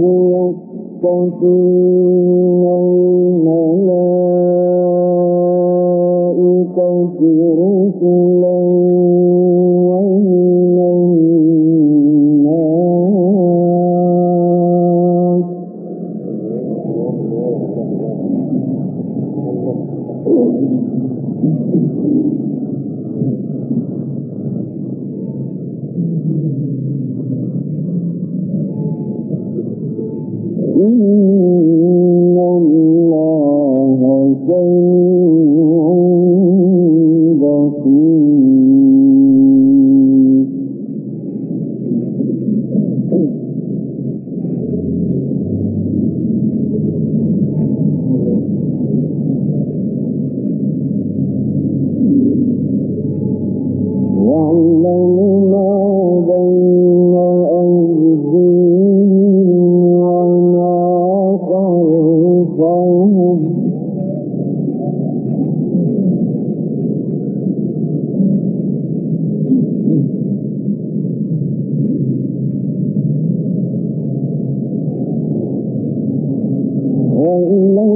هو إن 嗯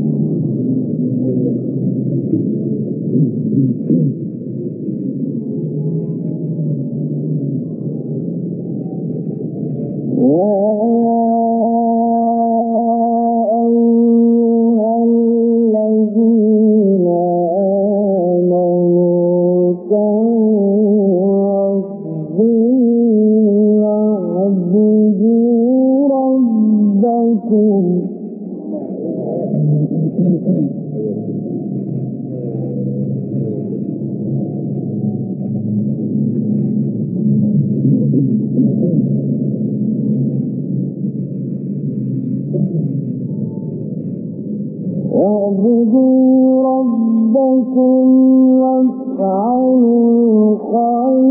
واعبدوا ربكم وافعلوا الخير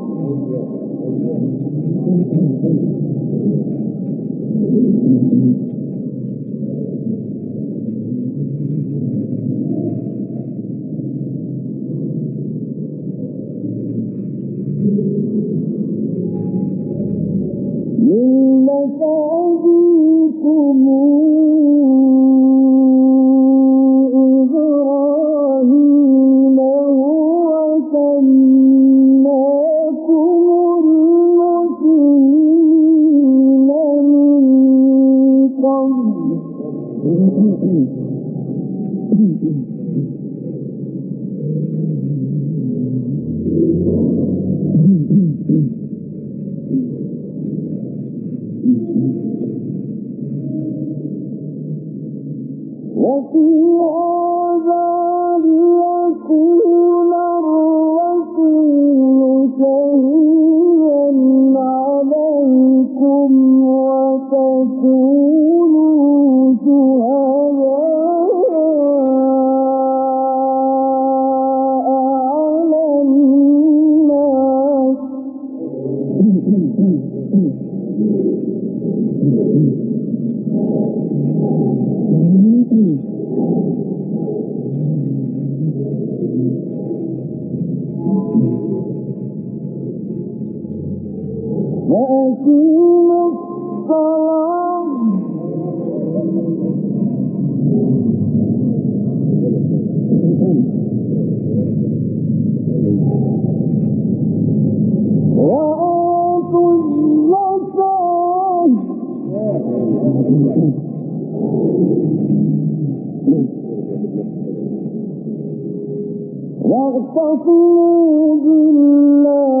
ملة أبيكم وفي عبادكم واعتصموا بالله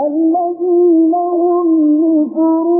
والذين هم لفروجهم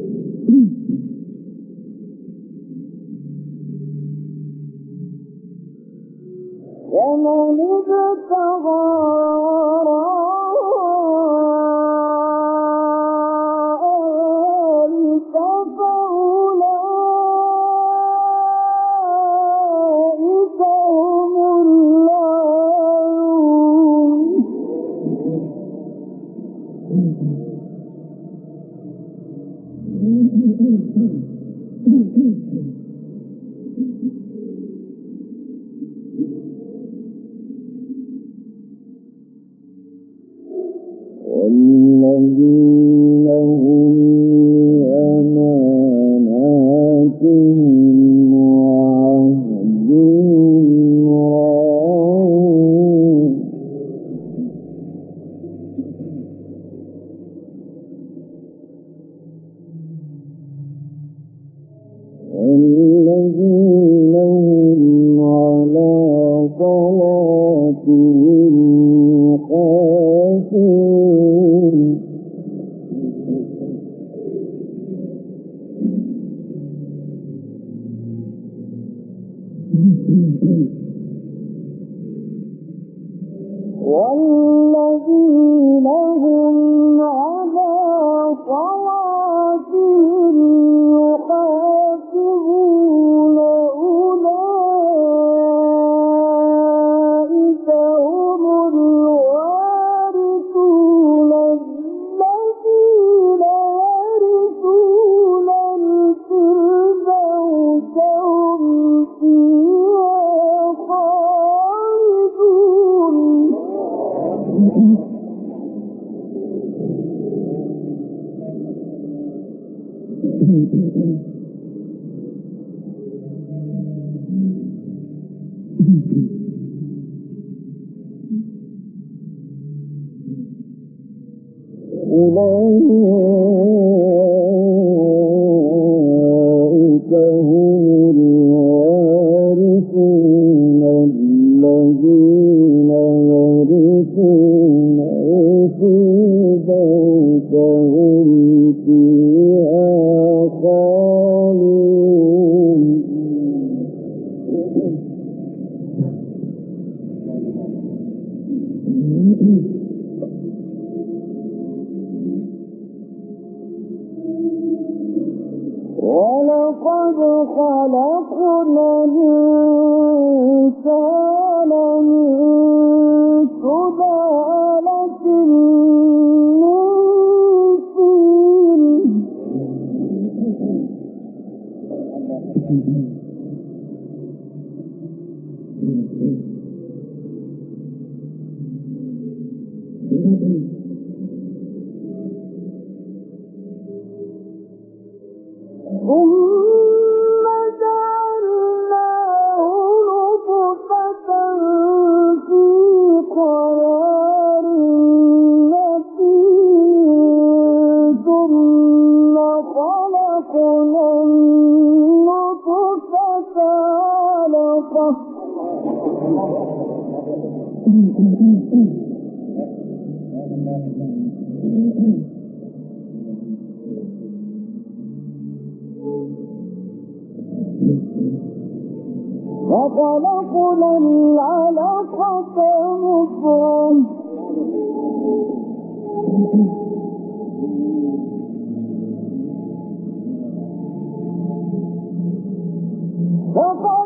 والذي والله thầy thưa em dạ thầy đang Por supuesto, por supuesto, por supuesto, por Don't go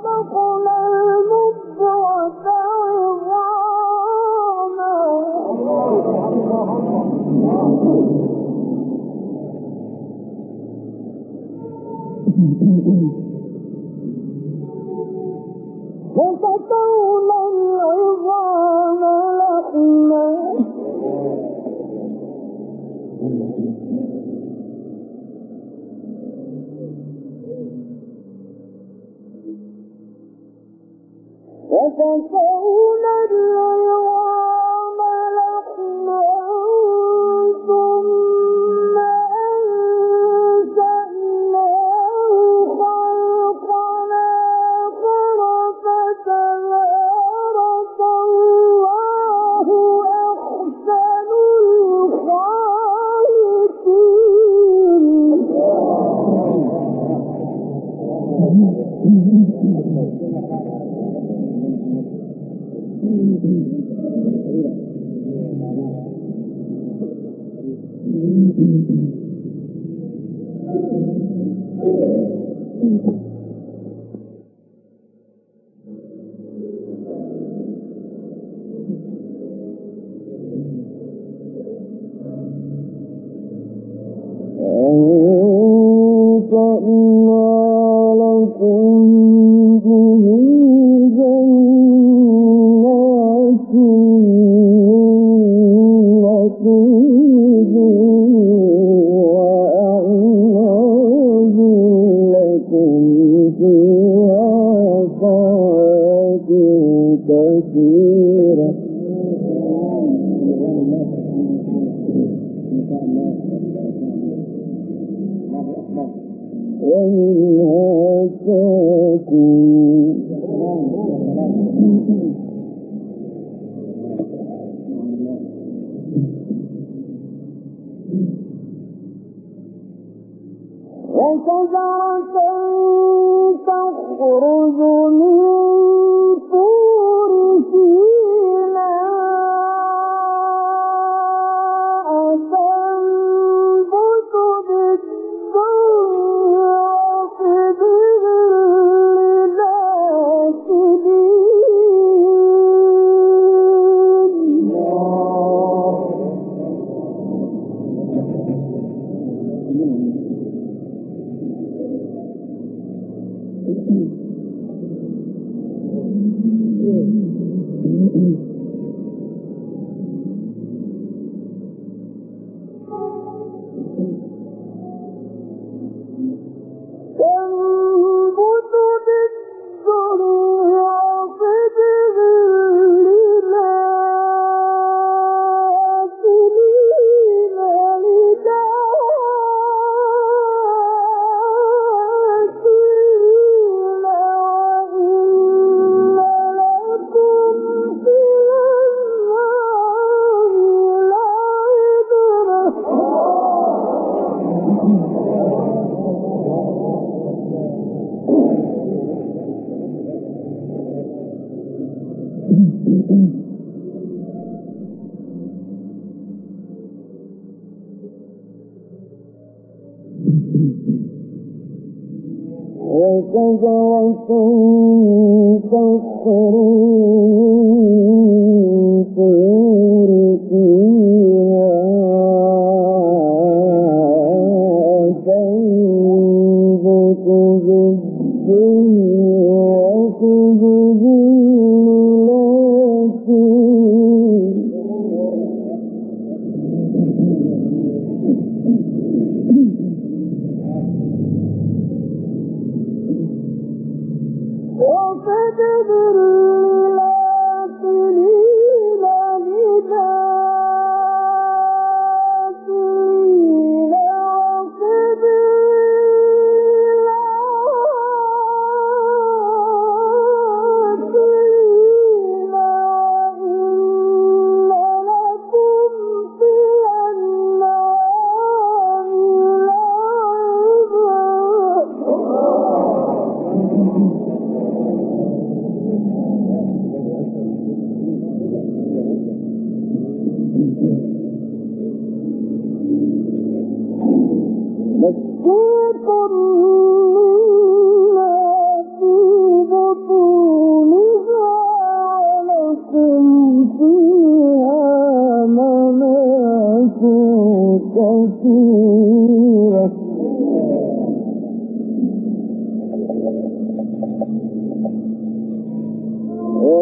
ومنها ساكن وشجرة تخرج من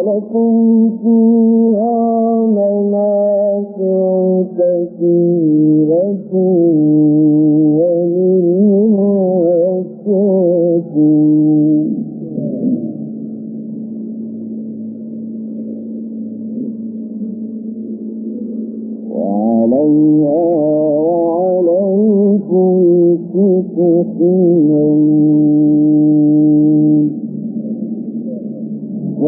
ولكم فيها منافع كثيرة.